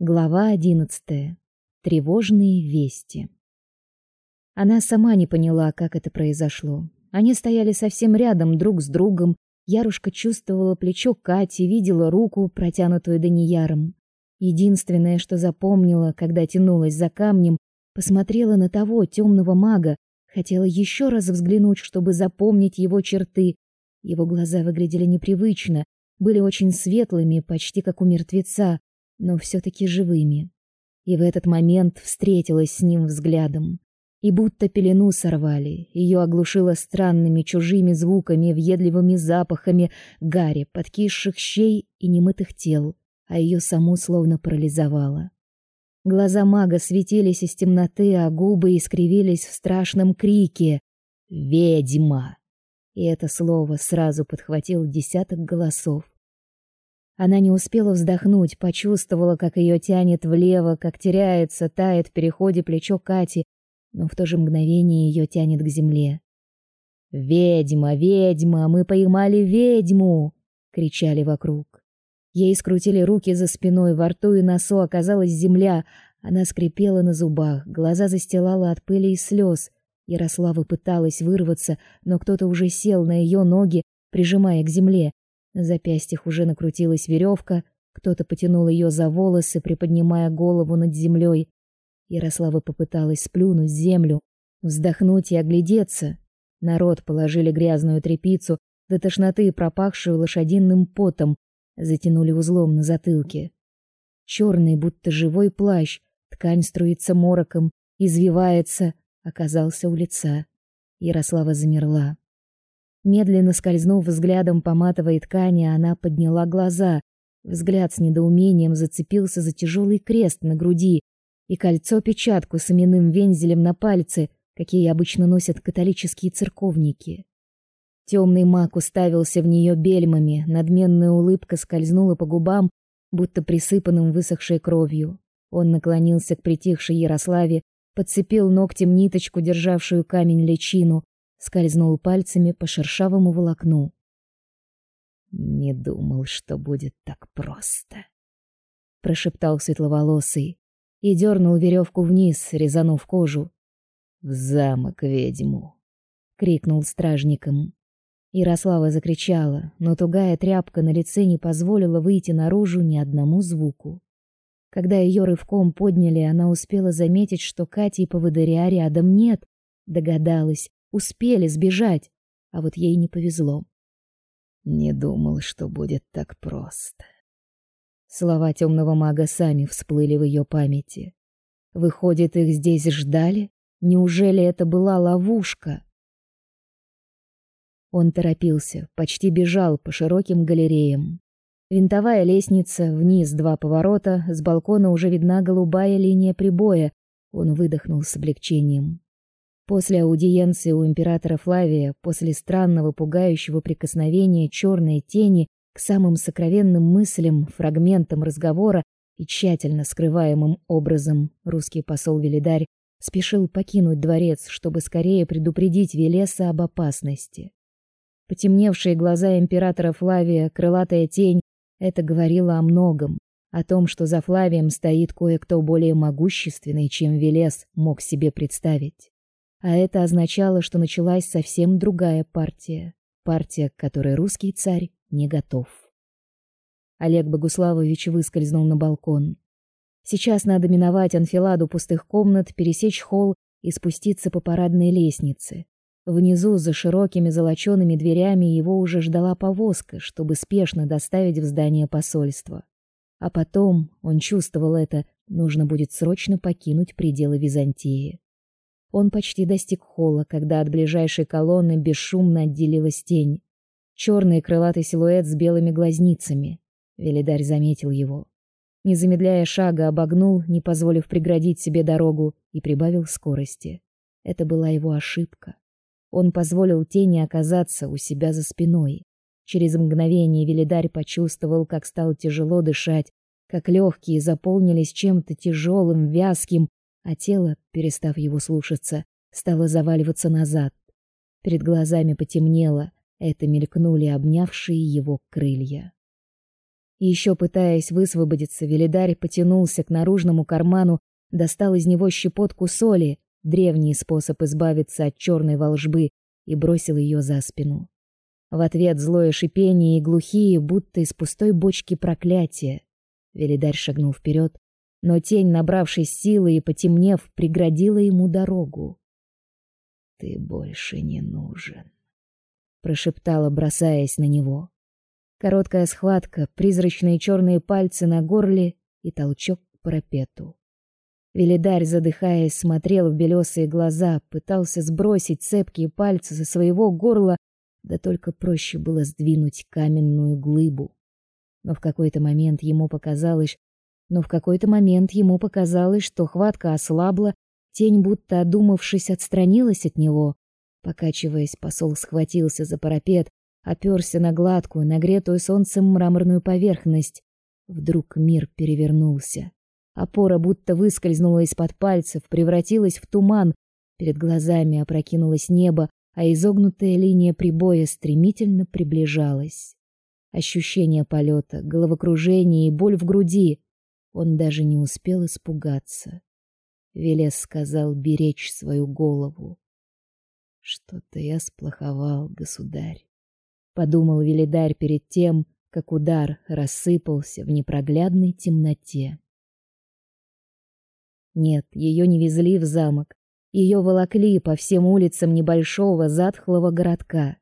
Глава одиннадцатая. Тревожные вести. Она сама не поняла, как это произошло. Они стояли совсем рядом друг с другом. Ярушка чувствовала плечо Кати, видела руку, протянутую Данияром. Единственное, что запомнила, когда тянулась за камнем, посмотрела на того темного мага, хотела еще раз взглянуть, чтобы запомнить его черты. Его глаза выглядели непривычно, были очень светлыми, почти как у мертвеца, но все таки живыми. И в этот момент встретилась с ним взглядом. И будто пелену сорвали, ее оглушило странными чужими звуками, въедливыми запахами гари, подкисших щей и немытых тел, а ее саму словно парализовало. Глаза мага светились из темноты, а губы искривились в страшном крике «Ведьма!». И это слово сразу подхватил десяток голосов. Она не успела вздохнуть, почувствовала, как ее тянет влево, как теряется, тает в переходе плечо Кати, но в то же мгновение ее тянет к земле. «Ведьма, ведьма, мы поймали ведьму!» — кричали вокруг. Ей скрутили руки за спиной, во рту и носу оказалась земля. Она скрипела на зубах, глаза застилала от пыли и слез. Ярослава пыталась вырваться, но кто-то уже сел на ее ноги, прижимая к земле. На запястьях уже накрутилась веревка, кто-то потянул ее за волосы, приподнимая голову над землей. Ярослава попыталась сплюнуть землю, вздохнуть и оглядеться. Народ положили грязную тряпицу, до тошноты пропахшую лошадиным потом, затянули узлом на затылке. Черный, будто живой плащ, ткань струится мороком, извивается, оказался у лица. Ярослава замерла. Медленно скользнув взглядом по матовой ткани, она подняла глаза. Взгляд с недоумением зацепился за тяжелый крест на груди и кольцо-печатку с именным вензелем на пальце, какие обычно носят католические церковники. Темный маг уставился в нее бельмами, надменная улыбка скользнула по губам, будто присыпанным высохшей кровью. Он наклонился к притихшей Ярославе, подцепил ногтем ниточку, державшую камень личину, скользнул пальцами по шершавому волокну. Не думал, что будет так просто, прошептал светловолосый и дернул веревку вниз, резанув кожу. В замок ведьму, крикнул стражникам. Ярослава закричала, но тугая тряпка на лице не позволила выйти наружу ни одному звуку. Когда ее рывком подняли, она успела заметить, что Кати и поводыря рядом нет, догадалась, успели сбежать, а вот ей не повезло. Не думал, что будет так просто. Слова темного мага сами всплыли в ее памяти. Выходит, их здесь ждали? Неужели это была ловушка? Он торопился, почти бежал по широким галереям. Винтовая лестница, вниз два поворота, с балкона уже видна голубая линия прибоя. Он выдохнул с облегчением. После аудиенции у императора Флавия, после странного пугающего прикосновения черной тени к самым сокровенным мыслям, фрагментам разговора и тщательно скрываемым образом, русский посол Велидарь спешил покинуть дворец, чтобы скорее предупредить Велеса об опасности. Потемневшие глаза императора Флавия, крылатая тень это говорило о многом, о том, что за Флавием стоит кое-кто более могущественный, чем Велес мог себе представить. А это означало, что началась совсем другая партия, партия, к которой русский царь не готов. Олег Богуславович выскользнул на балкон. Сейчас надо миновать анфиладу пустых комнат, пересечь холл и спуститься по парадной лестнице. Внизу, за широкими золочёными дверями, его уже ждала повозка, чтобы спешно доставить в здание посольства. А потом, он чувствовал это, нужно будет срочно покинуть пределы Византии. Он почти достиг холла, когда от ближайшей колонны бесшумно отделилась тень. Черный крылатый силуэт с белыми глазницами. Велидарь заметил его. Не замедляя шага, обогнул, не позволив преградить себе дорогу, и прибавил скорости. Это была его ошибка. Он позволил тени оказаться у себя за спиной. Через мгновение Велидарь почувствовал, как стало тяжело дышать, как легкие заполнились чем-то тяжелым, вязким, а тело, перестав его слушаться, стало заваливаться назад. Перед глазами потемнело, это мелькнули обнявшие его крылья. Еще пытаясь высвободиться, Велидарь потянулся к наружному карману, достал из него щепотку соли, древний способ избавиться от черной волжбы, и бросил ее за спину. В ответ злое шипение и глухие, будто из пустой бочки проклятия. Велидарь шагнул вперед, но тень, набравшись силы и потемнев, преградила ему дорогу. Ты больше не нужен, прошептала, бросаясь на него. Короткая схватка, призрачные черные пальцы на горле и толчок к парапету. Велидарь, задыхаясь, смотрел в белесые глаза, пытался сбросить цепкие пальцы со своего горла, да только проще было сдвинуть каменную глыбу. Но в какой-то момент ему показалось, но в какой-то момент ему показалось, что хватка ослабла, тень, будто одумавшись, отстранилась от него. Покачиваясь, посол схватился за парапет, оперся на гладкую, нагретую солнцем мраморную поверхность. Вдруг мир перевернулся. Опора будто выскользнула из-под пальцев, превратилась в туман, перед глазами опрокинулось небо, а изогнутая линия прибоя стремительно приближалась. Ощущение полета, головокружение и боль в груди. Он даже не успел испугаться. Велес сказал беречь свою голову. Что-то я сплоховал, государь подумал Велидарь перед тем, как удар рассыпался в непроглядной темноте. Нет, ее не везли в замок, ее волокли по всем улицам небольшого затхлого городка.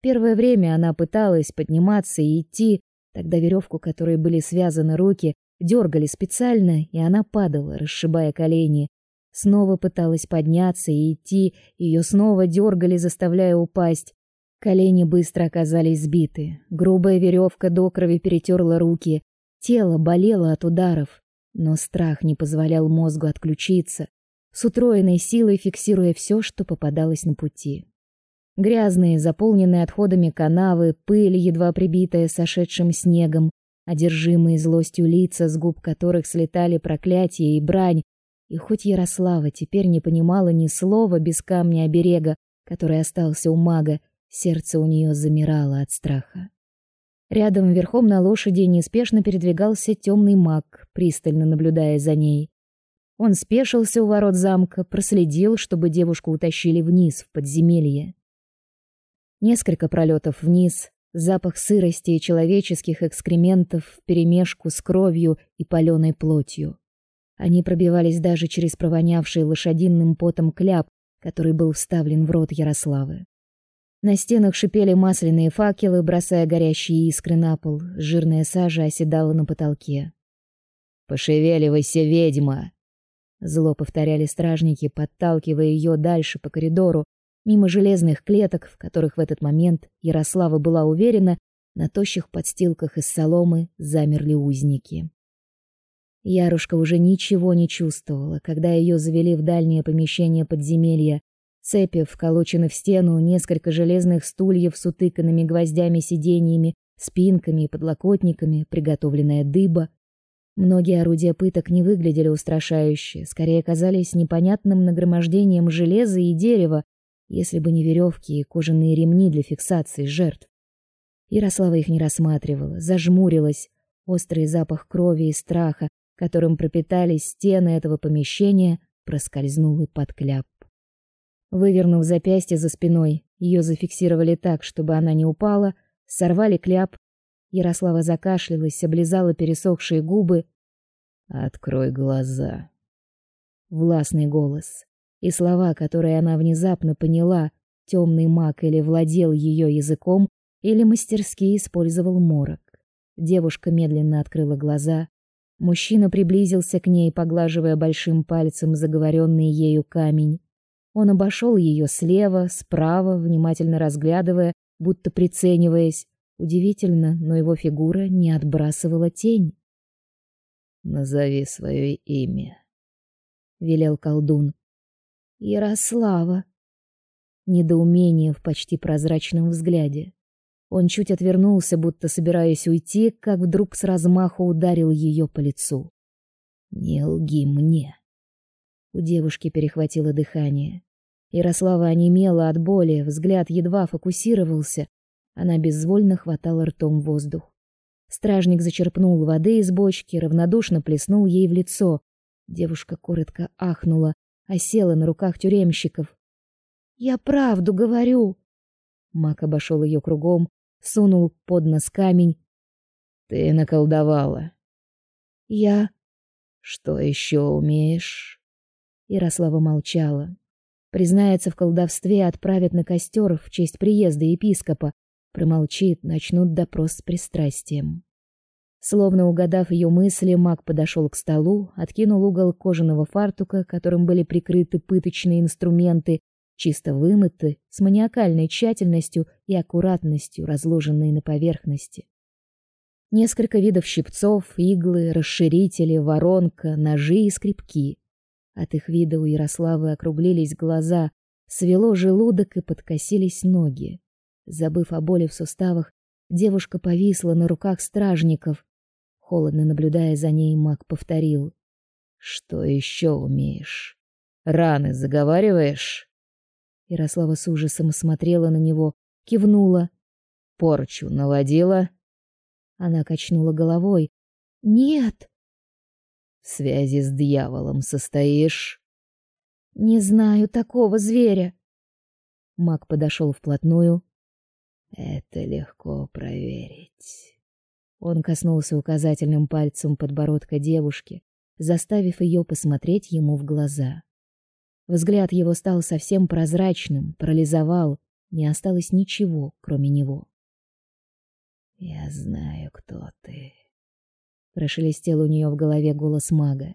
Первое время она пыталась подниматься и идти, тогда веревку, которой были связаны руки, дергали специально, и она падала, расшибая колени. Снова пыталась подняться и идти, ее снова дергали, заставляя упасть. Колени быстро оказались сбиты, грубая веревка до крови перетерла руки, тело болело от ударов, но страх не позволял мозгу отключиться, с утроенной силой фиксируя все, что попадалось на пути. Грязные, заполненные отходами канавы, пыль, едва прибитая сошедшим снегом, одержимые злостью лица, с губ которых слетали проклятия и брань, и хоть Ярослава теперь не понимала ни слова без камня оберега, который остался у мага, Сердце у нее замирало от страха. Рядом верхом на лошади неспешно передвигался темный маг, пристально наблюдая за ней. Он спешился у ворот замка, проследил, чтобы девушку утащили вниз в подземелье. Несколько пролетов вниз, запах сырости и человеческих экскрементов вперемешку с кровью и паленой плотью. Они пробивались даже через провонявший лошадиным потом кляп, который был вставлен в рот Ярославы. На стенах шипели масляные факелы, бросая горящие искры на пол. Жирная сажа оседала на потолке. «Пошевеливайся, ведьма!» Зло повторяли стражники, подталкивая ее дальше по коридору, мимо железных клеток, в которых в этот момент Ярослава была уверена, на тощих подстилках из соломы замерли узники. Ярушка уже ничего не чувствовала, когда ее завели в дальнее помещение подземелья, Цепи вколочены в стену, несколько железных стульев с утыканными гвоздями сиденьями, спинками и подлокотниками, приготовленная дыба. Многие орудия пыток не выглядели устрашающе, скорее казались непонятным нагромождением железа и дерева, если бы не веревки и кожаные ремни для фиксации жертв. Ярослава их не рассматривала, зажмурилась. Острый запах крови и страха, которым пропитались стены этого помещения, проскользнул и под кляп. Вывернув запястье за спиной, ее зафиксировали так, чтобы она не упала, сорвали кляп. Ярослава закашлялась, облизала пересохшие губы. Открой глаза. Властный голос и слова, которые она внезапно поняла, темный маг или владел ее языком, или мастерски использовал морок. Девушка медленно открыла глаза. Мужчина приблизился к ней, поглаживая большим пальцем заговоренный ею камень. Он обошел ее слева, справа, внимательно разглядывая, будто прицениваясь. Удивительно, но его фигура не отбрасывала тень. Назови свое имя, велел колдун. Ярослава. Недоумение в почти прозрачном взгляде. Он чуть отвернулся, будто собираясь уйти, как вдруг с размаху ударил ее по лицу. Не лги мне. У девушки перехватило дыхание. Ярослава онемела от боли, взгляд едва фокусировался. Она безвольно хватала ртом воздух. Стражник зачерпнул воды из бочки, равнодушно плеснул ей в лицо. Девушка коротко ахнула, осела на руках тюремщиков. Я правду говорю. Мак обошел ее кругом, сунул под нос камень. Ты наколдовала. Я что еще умеешь? Ярослава молчала. Признается в колдовстве, отправят на костер в честь приезда епископа. Промолчит, начнут допрос с пристрастием. Словно угадав ее мысли, маг подошел к столу, откинул угол кожаного фартука, которым были прикрыты пыточные инструменты, чисто вымыты, с маниакальной тщательностью и аккуратностью разложенные на поверхности. Несколько видов щипцов, иглы, расширители, воронка, ножи и скребки. От их вида у Ярославы округлились глаза, свело желудок и подкосились ноги. Забыв о боли в суставах, девушка повисла на руках стражников. Холодно наблюдая за ней, маг повторил: "Что еще умеешь? Раны заговариваешь?" Ярослава с ужасом смотрела на него, кивнула. "Порчу наводила?" Она качнула головой. "Нет" связи с дьяволом состоишь? Не знаю такого зверя. Мак подошел вплотную. Это легко проверить. Он коснулся указательным пальцем подбородка девушки, заставив ее посмотреть ему в глаза. Взгляд его стал совсем прозрачным, парализовал, не осталось ничего, кроме него. Я знаю, кто ты прошелестел у нее в голове голос мага.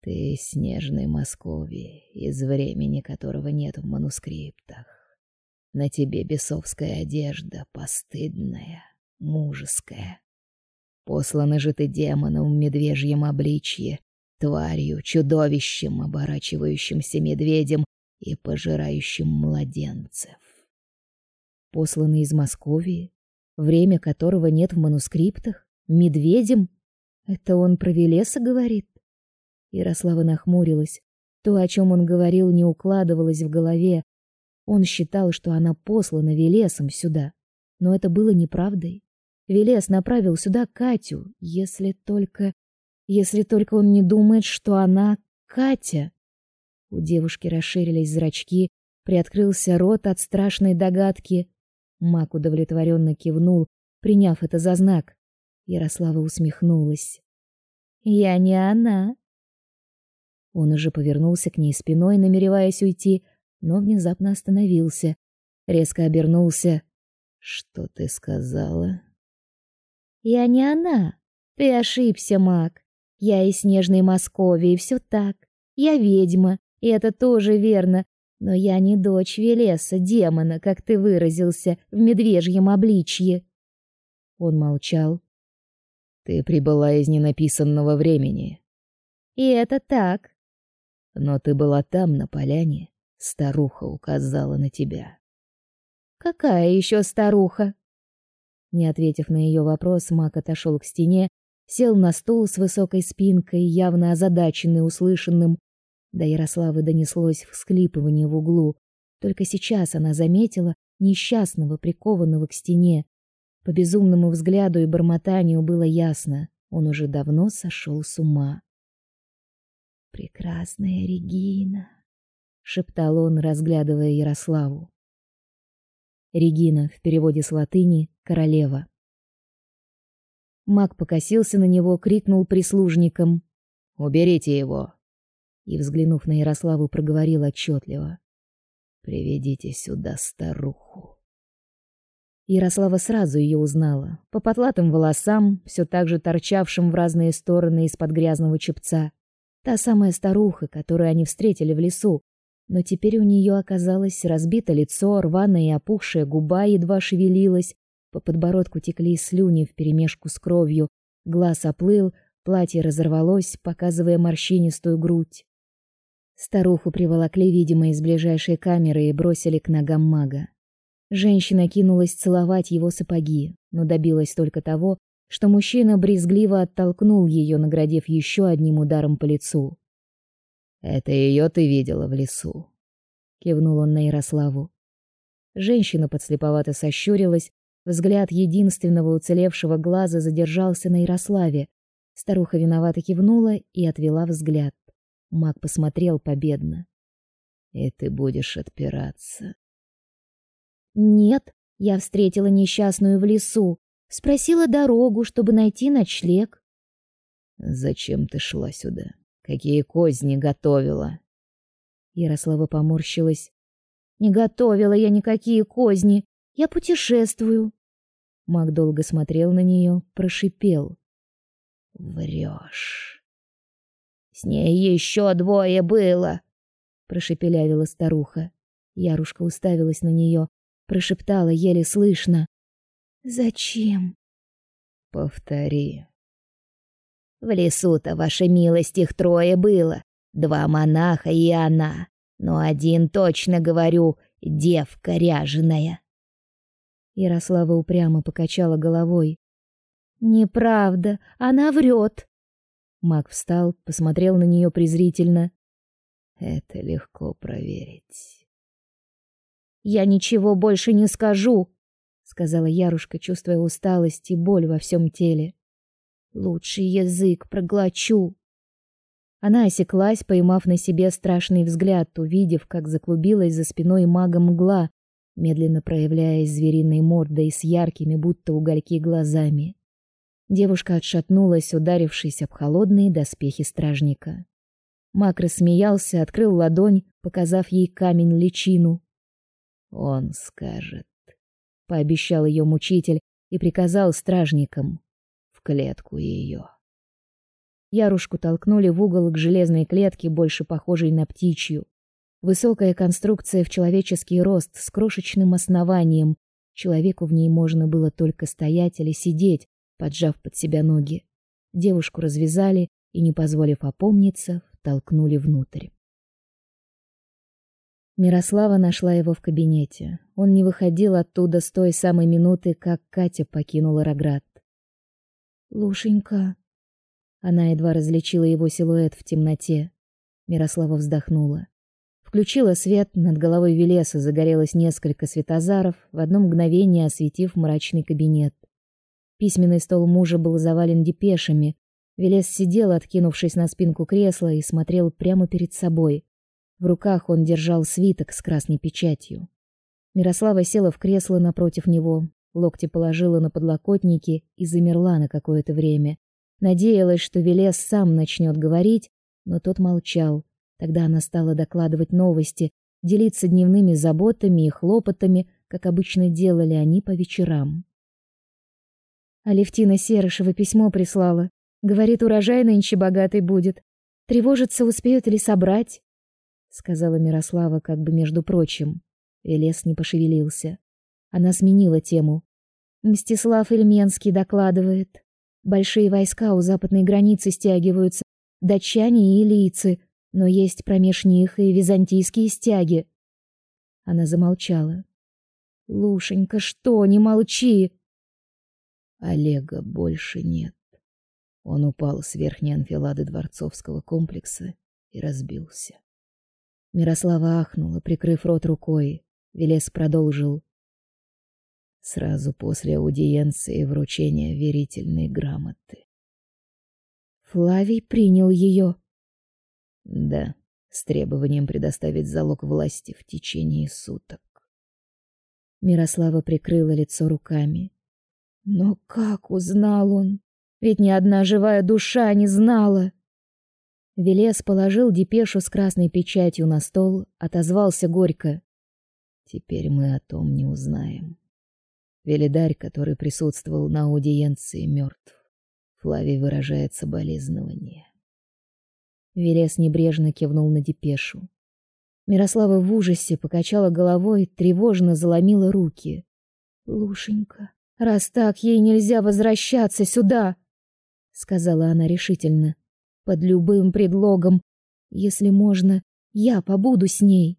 Ты снежный Московии, из времени которого нет в манускриптах. На тебе бесовская одежда, постыдная, мужеская. Послана же ты демоном в медвежьем обличье, тварью, чудовищем, оборачивающимся медведем и пожирающим младенцев. Посланный из Московии, время которого нет в манускриптах, медведем это он про Велеса говорит? Ярослава нахмурилась. То, о чем он говорил, не укладывалось в голове. Он считал, что она послана Велесом сюда, но это было неправдой. Велес направил сюда Катю, если только если только он не думает, что она Катя. У девушки расширились зрачки, приоткрылся рот от страшной догадки. Мак удовлетворенно кивнул, приняв это за знак. Ярослава усмехнулась. Я не она. Он уже повернулся к ней спиной, намереваясь уйти, но внезапно остановился, резко обернулся. Что ты сказала? Я не она. Ты ошибся, Мак. Я из снежной Москвы, и все так. Я ведьма, и это тоже верно, но я не дочь Велеса, демона, как ты выразился, в медвежьем обличье. Он молчал, ты прибыла из ненаписанного времени. И это так. Но ты была там, на поляне. Старуха указала на тебя. Какая еще старуха? Не ответив на ее вопрос, Мак отошел к стене, сел на стул с высокой спинкой, явно озадаченный услышанным. До Ярославы донеслось всхлипывание в углу. Только сейчас она заметила несчастного, прикованного к стене, по безумному взгляду и бормотанию было ясно, он уже давно сошел с ума. Прекрасная Регина, шептал он, разглядывая Ярославу. Регина в переводе с латыни королева. Маг покосился на него, крикнул прислужникам: "Уберите его!" И взглянув на Ярославу, проговорил отчетливо: "Приведите сюда старуху". Ярослава сразу ее узнала. По потлатым волосам, все так же торчавшим в разные стороны из-под грязного чепца. Та самая старуха, которую они встретили в лесу. Но теперь у нее оказалось разбито лицо, рваная и опухшая губа едва шевелилась, по подбородку текли слюни вперемешку с кровью, глаз оплыл, платье разорвалось, показывая морщинистую грудь. Старуху приволокли, видимо, из ближайшей камеры и бросили к ногам мага. Женщина кинулась целовать его сапоги, но добилась только того, что мужчина брезгливо оттолкнул ее, наградив еще одним ударом по лицу. Это ее ты видела в лесу, кивнул он на Ярославу. Женщина подслеповато сощурилась, Взгляд единственного уцелевшего глаза задержался на Ярославе. Старуха виновато кивнула и отвела взгляд. Маг посмотрел победно. И ты будешь отпираться. Нет, я встретила несчастную в лесу, спросила дорогу, чтобы найти ночлег. Зачем ты шла сюда? Какие козни готовила? Ярослава поморщилась. Не готовила я никакие козни. Я путешествую. Маг долго смотрел на нее, прошипел: "Врешь. С ней еще двое было", прошепелявила старуха. Ярушка уставилась на нее, прошептала еле слышно: "Зачем?" "Повтори". В лесу-то, ваша милость, их трое было, два монаха и она, но один точно говорю, девка ряженая. Ярослава упрямо покачала головой. Неправда, она врет. Мак встал, посмотрел на нее презрительно. Это легко проверить. Я ничего больше не скажу, сказала Ярушка, чувствуя усталость и боль во всем теле. Лучше язык проглочу. Она осеклась, поймав на себе страшный взгляд, увидев, как заклубилась за спиной мага мгла, медленно проявляясь звериной мордой с яркими, будто угольки, глазами. Девушка отшатнулась, ударившись об холодные доспехи стражника. Мак рассмеялся, открыл ладонь, показав ей камень-личину. «Он скажет», — пообещал ее мучитель и приказал стражникам клетку ее. Ярушку толкнули в угол к железной клетке, больше похожей на птичью. Высокая конструкция в человеческий рост с крошечным основанием. Человеку в ней можно было только стоять или сидеть, поджав под себя ноги. Девушку развязали и, не позволив опомниться, толкнули внутрь. Мирослава нашла его в кабинете. Он не выходил оттуда с той самой минуты, как Катя покинула Роград. Лушенька. Она едва различила его силуэт в темноте. Мирослава вздохнула. Включила свет, над головой Велеса загорелось несколько светозаров, в одно мгновение осветив мрачный кабинет. Письменный стол мужа был завален депешами. Велес сидел, откинувшись на спинку кресла, и смотрел прямо перед собой. В руках он держал свиток с красной печатью. Мирослава села в кресло напротив него, Локти положила на подлокотники и замерла на какое-то время. Надеялась, что Велес сам начнет говорить, но тот молчал. Тогда она стала докладывать новости, делиться дневными заботами и хлопотами, как обычно делали они по вечерам. Алевтина Серышева письмо прислала. Говорит, урожай нынче богатый будет. Тревожится, успеют ли собрать, сказала Мирослава как бы между прочим. Велес не пошевелился. Она сменила тему. Мстислав Ильменский докладывает. Большие войска у западной границы стягиваются, датчане и илийцы, но есть промеж них и византийские стяги. Она замолчала. Лушенька, что, не молчи. Олега больше нет. Он упал с верхней анфилады дворцовского комплекса и разбился. Мирослава ахнула, прикрыв рот рукой. Велес продолжил сразу после аудиенции вручения верительной грамоты. Флавий принял ее. Да, с требованием предоставить залог власти в течение суток. Мирослава прикрыла лицо руками. Но как узнал он? Ведь ни одна живая душа не знала. Велес положил депешу с красной печатью на стол, отозвался горько: "Теперь мы о том не узнаем. Велидарь, который присутствовал на аудиенции, мертв. Флавий выражает соболезнование. Велес небрежно кивнул на депешу. Мирослава в ужасе покачала головой, тревожно заломила руки. Лушенька, раз так, ей нельзя возвращаться сюда, сказала она решительно. Под любым предлогом, если можно, я побуду с ней.